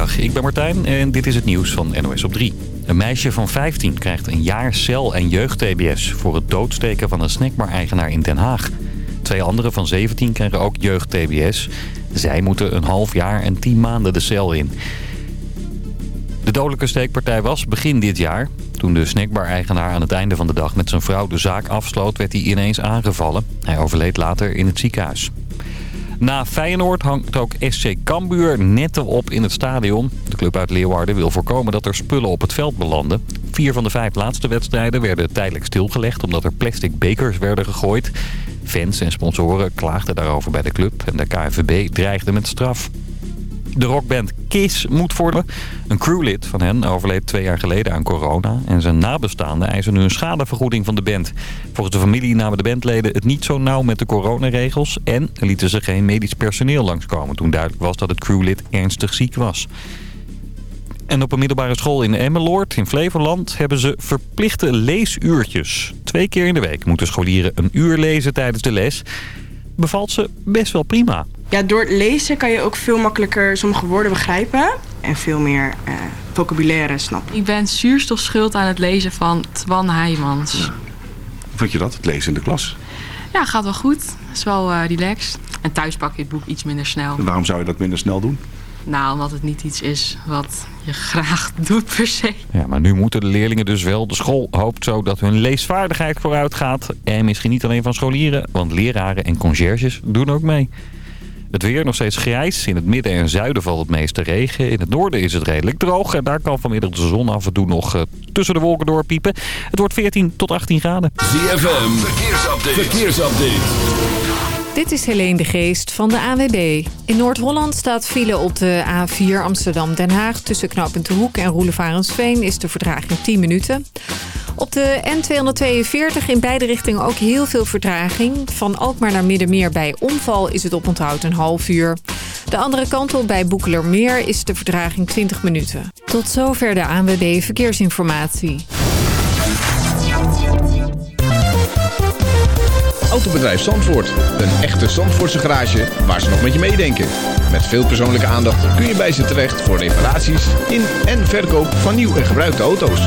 Ik ben Martijn en dit is het nieuws van NOS op 3. Een meisje van 15 krijgt een jaar cel en jeugd-TBS... voor het doodsteken van een snackbar-eigenaar in Den Haag. Twee anderen van 17 krijgen ook jeugd-TBS. Zij moeten een half jaar en 10 maanden de cel in. De dodelijke steekpartij was begin dit jaar. Toen de snackbar-eigenaar aan het einde van de dag met zijn vrouw de zaak afsloot... werd hij ineens aangevallen. Hij overleed later in het ziekenhuis. Na Feyenoord hangt ook SC Cambuur netten op in het stadion. De club uit Leeuwarden wil voorkomen dat er spullen op het veld belanden. Vier van de vijf laatste wedstrijden werden tijdelijk stilgelegd... omdat er plastic bekers werden gegooid. Fans en sponsoren klaagden daarover bij de club... en de KNVB dreigde met straf. De rockband Kiss moet worden. Een crewlid van hen overleed twee jaar geleden aan corona... en zijn nabestaanden eisen nu een schadevergoeding van de band. Volgens de familie namen de bandleden het niet zo nauw met de coronaregels... en lieten ze geen medisch personeel langskomen... toen duidelijk was dat het crewlid ernstig ziek was. En op een middelbare school in Emmeloord in Flevoland hebben ze verplichte leesuurtjes. Twee keer in de week moeten scholieren een uur lezen tijdens de les. Bevalt ze best wel prima. Ja, door het lezen kan je ook veel makkelijker sommige woorden begrijpen. En veel meer eh, vocabulaire snappen. Ik ben zuurstofschuld aan het lezen van Twan Heijmans. Hoe vind je dat, het lezen in de klas? Ja, gaat wel goed. is wel uh, relaxed. En thuis pak je het boek iets minder snel. En waarom zou je dat minder snel doen? Nou, omdat het niet iets is wat je graag doet per se. Ja, maar nu moeten de leerlingen dus wel. De school hoopt zo dat hun leesvaardigheid vooruit gaat. En misschien niet alleen van scholieren, want leraren en conciërges doen ook mee. Het weer nog steeds grijs. In het midden en zuiden valt het meeste regen. In het noorden is het redelijk droog. En daar kan vanmiddag de zon af en toe nog uh, tussen de wolken doorpiepen. Het wordt 14 tot 18 graden. ZFM, verkeersupdate. verkeersupdate. Dit is Helene de Geest van de AWB. In Noord-Holland staat file op de A4 Amsterdam-Den Haag. Tussen knooppunt De Hoek en Roelevarensveen is de vertraging 10 minuten. Op de N242 in beide richtingen ook heel veel vertraging. Van Alkmaar naar Middenmeer bij omval is het oponthoud een half uur. De andere kant op bij Boekelermeer is de vertraging 20 minuten. Tot zover de ANWB Verkeersinformatie. Autobedrijf Zandvoort. Een echte Zandvoortse garage waar ze nog met je meedenken. Met veel persoonlijke aandacht kun je bij ze terecht voor reparaties in en verkoop van nieuw en gebruikte auto's.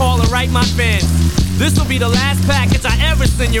Call and write my fans. This will be the last package I ever send you.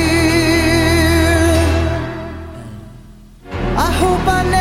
hope I never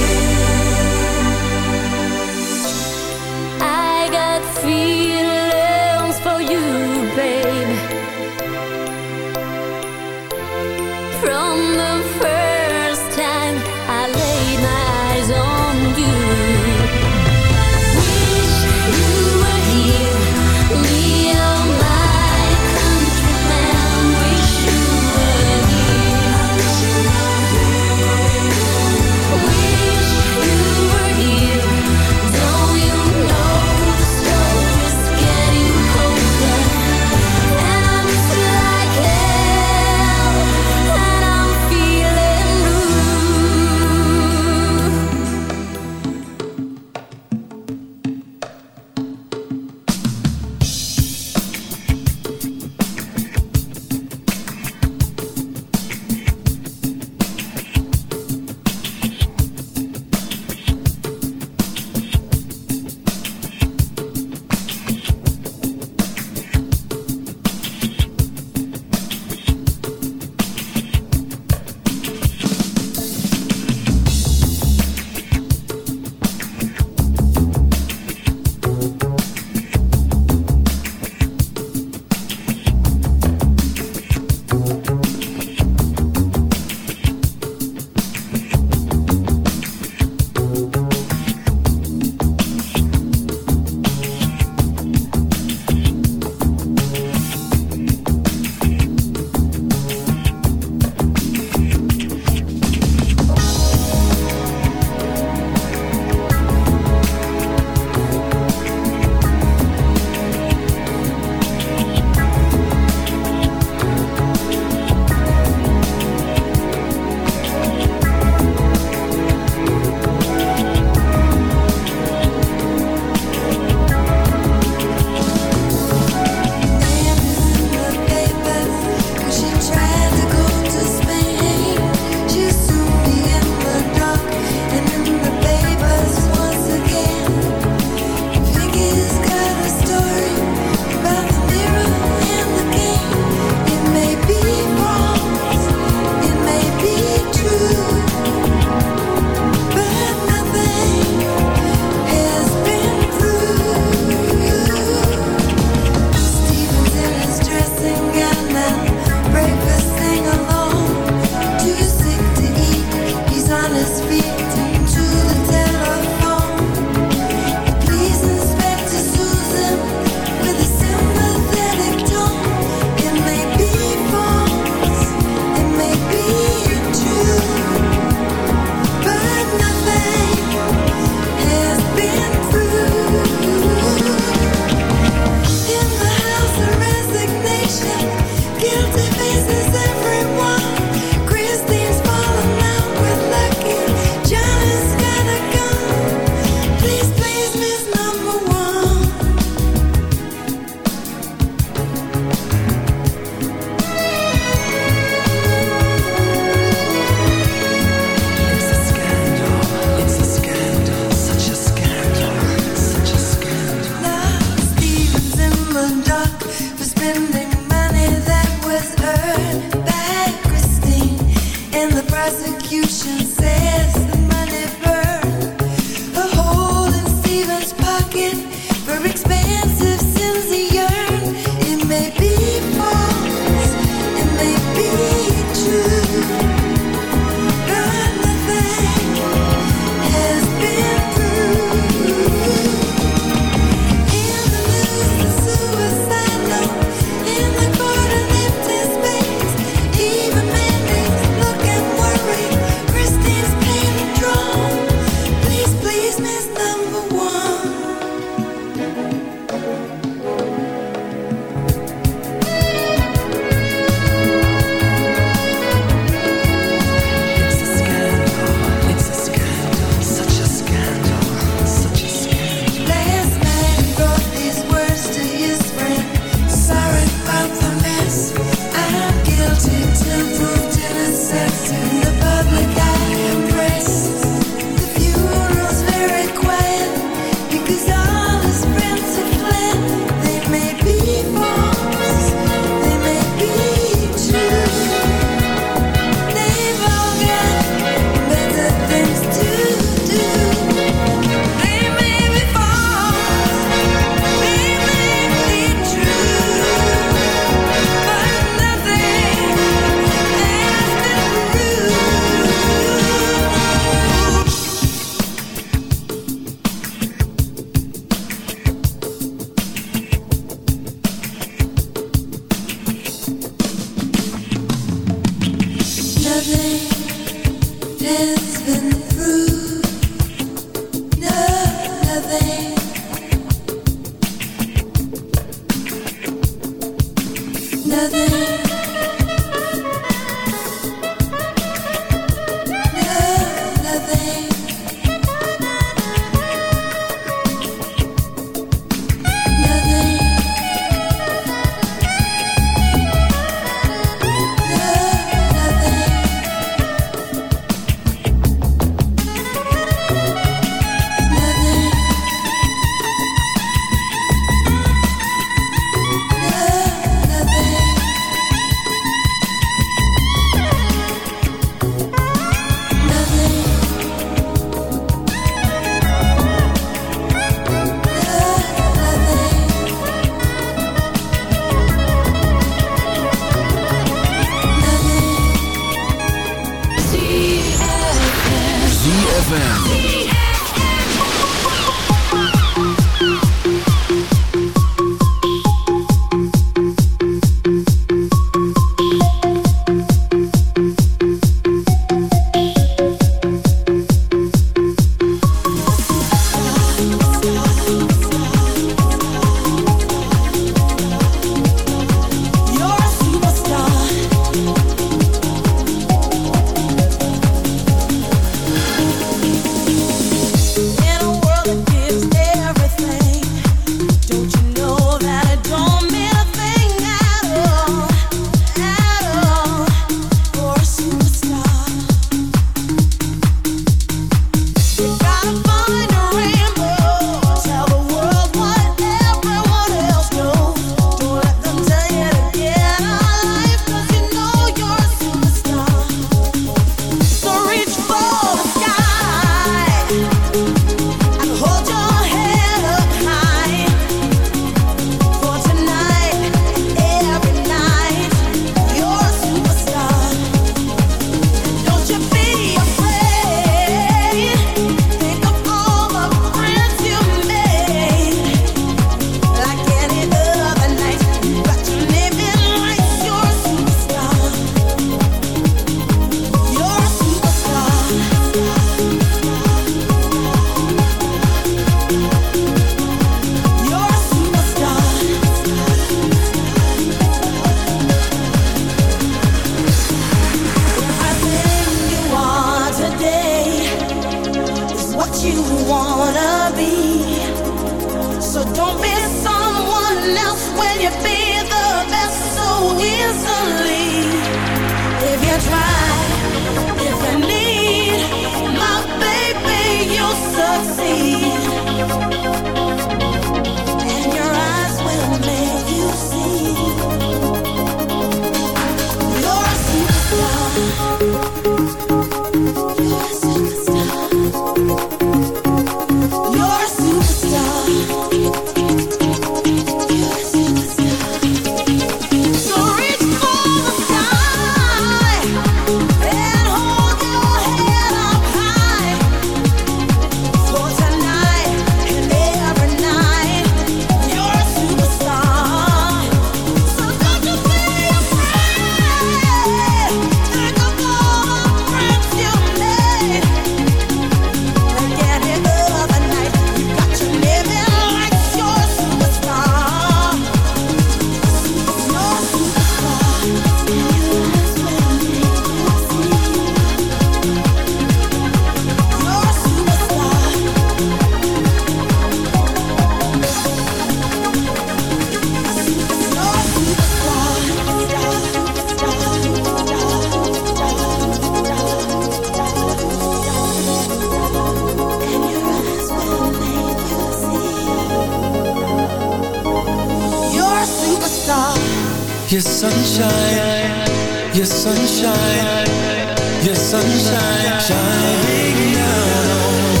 sunshine shining down.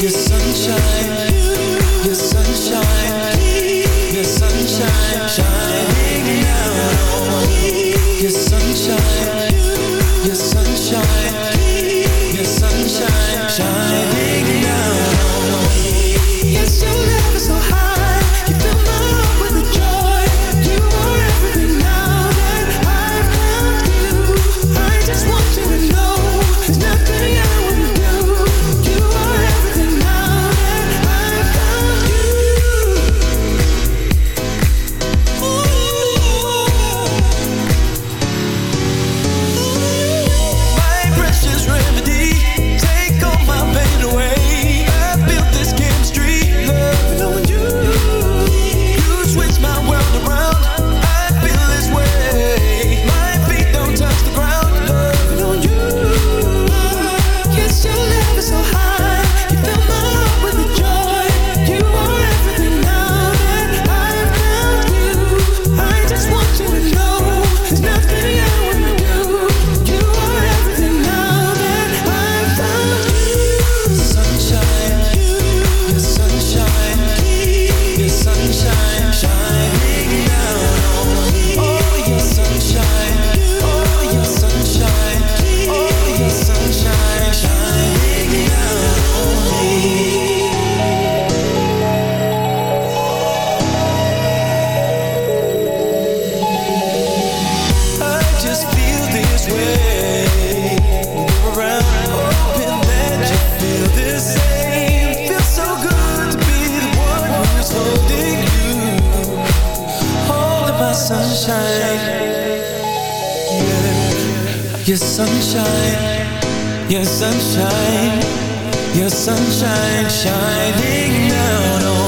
Your sunshine, your sunshine, your sunshine shining down. Your sunshine. your sunshine, your sunshine, your sunshine shining down on.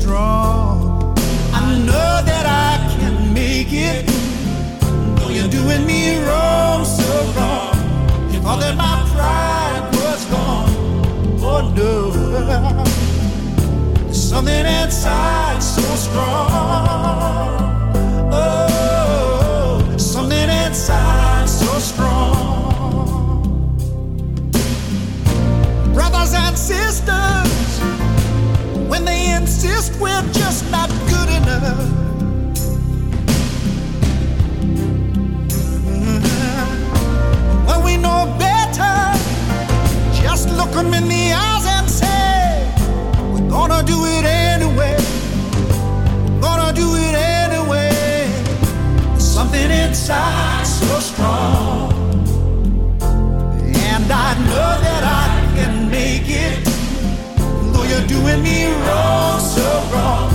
Strong. I know that I can make it. Though you're doing me wrong, so wrong. You thought that my pride was gone. Oh no. There's something inside so strong. Oh, something inside so strong. Brothers and sisters, insist we're just not good enough. Mm-hmm. When we know better, just look 'em in the eyes and say, We're gonna do it anyway. Gonna do it anyway. Something inside so strong. And I know that I you're doing me wrong, so wrong.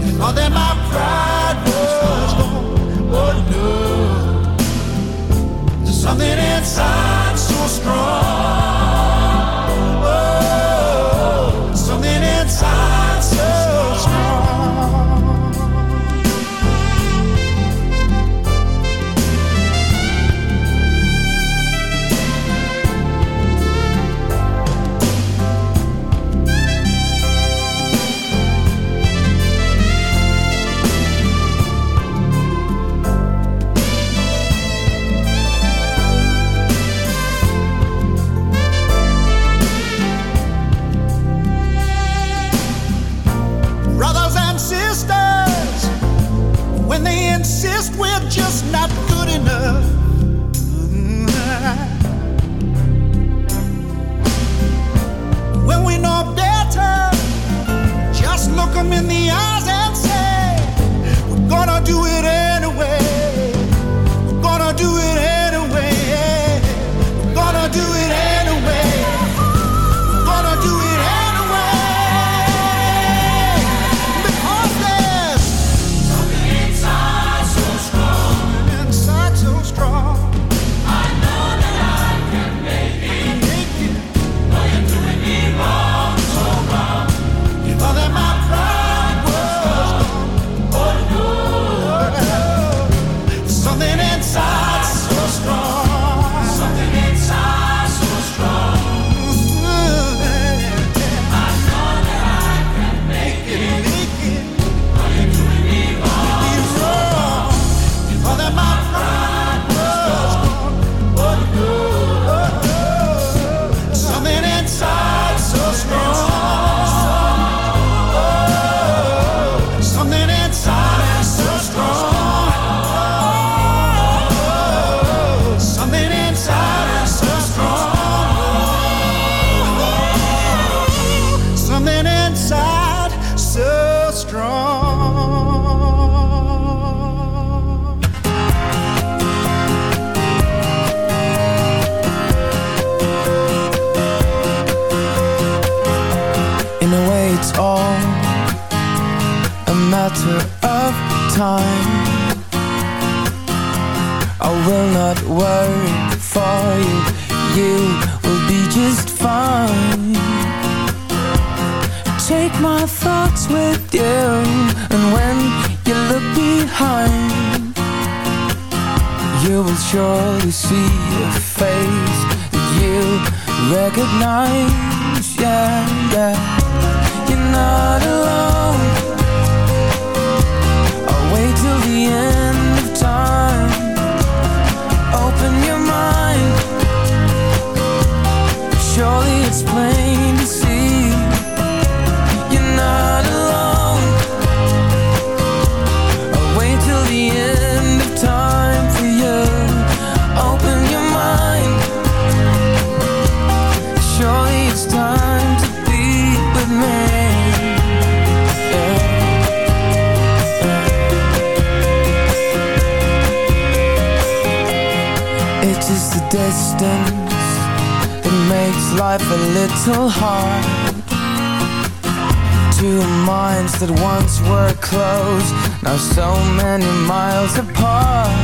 You that my pride was gone. Oh no. There's something inside see a face that you recognize. distance. It makes life a little hard. Two minds that once were close Now so many miles apart.